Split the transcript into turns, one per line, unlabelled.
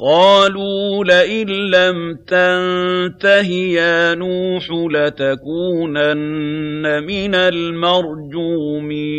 قَالُوا لَئِن لَّمْ تَنتَهِ يَا نُوحُ لَتَكُونَنَّ مِنَ الْمَرْجُومِينَ.